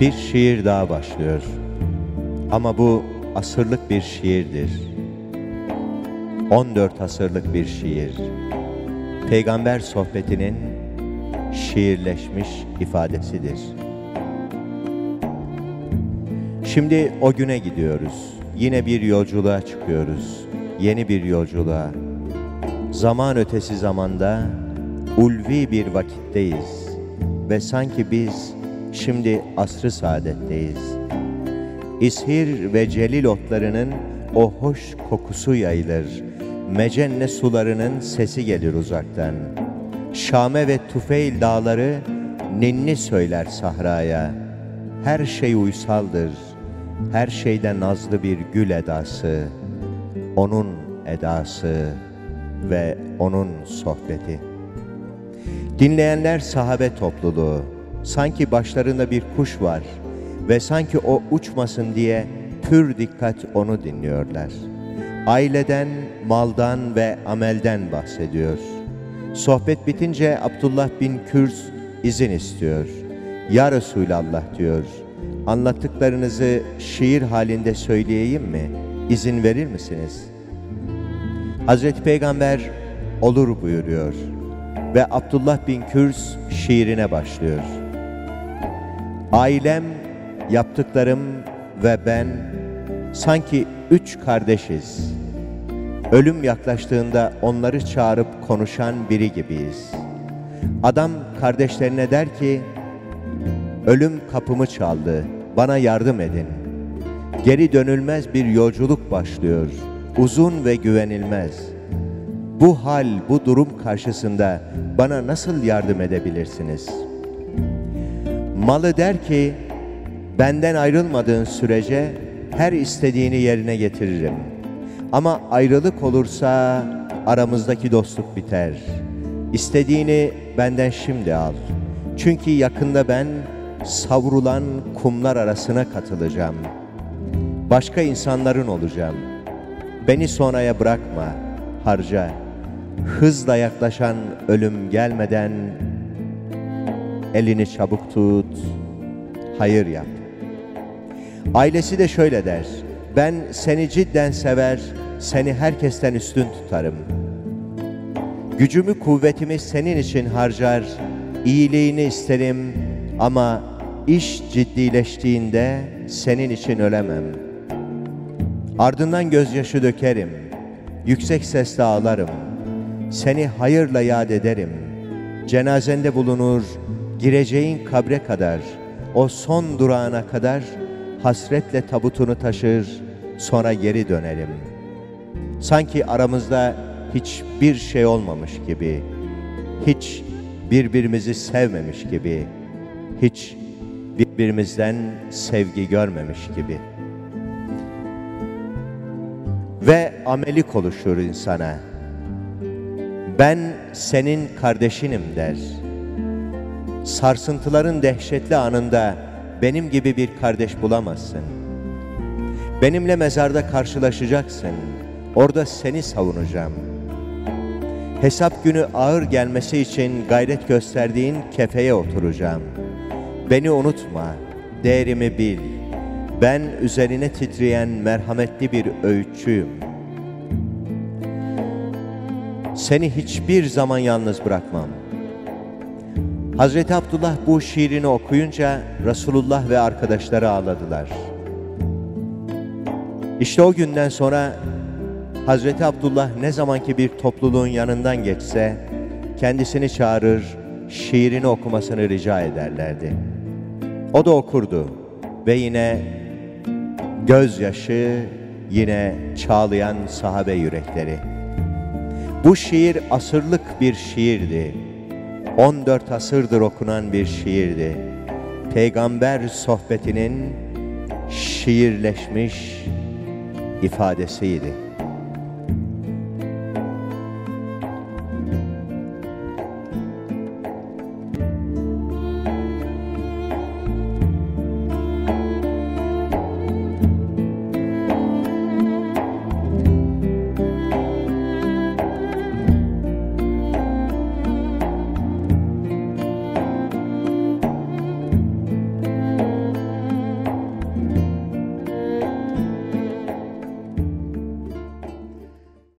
Bir şiir daha başlıyor. Ama bu asırlık bir şiirdir. 14 asırlık bir şiir. Peygamber sohbetinin şiirleşmiş ifadesidir. Şimdi o güne gidiyoruz. Yine bir yolculuğa çıkıyoruz. Yeni bir yolculuğa. Zaman ötesi zamanda ulvi bir vakitteyiz. Ve sanki biz şimdi asrı saadetteyiz. İshir ve celil otlarının o hoş kokusu yayılır. Mecenne sularının sesi gelir uzaktan. Şame ve Tufeil dağları ninni söyler sahraya. Her şey uysaldır. Her şeyde nazlı bir gül edası. Onun edası ve onun sohbeti. Dinleyenler sahabe topluluğu. Sanki başlarında bir kuş var ve sanki o uçmasın diye pür dikkat onu dinliyorlar. Aileden, maldan ve amelden bahsediyor. Sohbet bitince Abdullah bin Kürs izin istiyor. Ya Resulallah diyor. Anlattıklarınızı şiir halinde söyleyeyim mi? İzin verir misiniz? Hazreti Peygamber olur buyuruyor ve Abdullah bin Kürs şiirine başlıyor. Ailem, yaptıklarım ve ben sanki üç kardeşiz. Ölüm yaklaştığında onları çağırıp konuşan biri gibiyiz. Adam kardeşlerine der ki, ölüm kapımı çaldı, bana yardım edin. Geri dönülmez bir yolculuk başlıyor, uzun ve güvenilmez. Bu hal, bu durum karşısında bana nasıl yardım edebilirsiniz? Malı der ki, benden ayrılmadığın sürece her istediğini yerine getiririm. Ama ayrılık olursa aramızdaki dostluk biter. İstediğini benden şimdi al. Çünkü yakında ben savrulan kumlar arasına katılacağım. Başka insanların olacağım. Beni sonraya bırakma, harca. Hızla yaklaşan ölüm gelmeden elini çabuk tut, hayır yap. Ailesi de şöyle der, ben seni cidden sever, seni herkesten üstün tutarım. Gücümü kuvvetimi senin için harcar, iyiliğini isterim ama iş ciddileştiğinde senin için ölemem. Ardından gözyaşı dökerim, yüksek sesle ağlarım, seni hayırla yad ederim. Cenazende bulunur, gireceğin kabre kadar, o son durağına kadar hasretle tabutunu taşır, sonra geri dönerim. Sanki aramızda hiçbir şey olmamış gibi, hiç birbirimizi sevmemiş gibi, hiç birbirimizden sevgi görmemiş gibi. Ve amelik oluşur insana. Ben senin kardeşinim der. Sarsıntıların dehşetli anında benim gibi bir kardeş bulamazsın. Benimle mezarda karşılaşacaksın. Orada seni savunacağım. Hesap günü ağır gelmesi için gayret gösterdiğin kefeye oturacağım. Beni unutma, değerimi bil. Ben üzerine titreyen merhametli bir öğütçüyüm. Seni hiçbir zaman yalnız bırakmam. Hazreti Abdullah bu şiirini okuyunca Resulullah ve arkadaşları ağladılar. İşte o günden sonra Hazreti Abdullah ne zamanki bir topluluğun yanından geçse kendisini çağırır, şiirini okumasını rica ederlerdi. O da okurdu ve yine gözyaşı, yine çağlayan sahabe yürekleri. Bu şiir asırlık bir şiirdi. 14 asırdır okunan bir şiirdi. Peygamber sohbetinin şiirleşmiş ifadesiydi.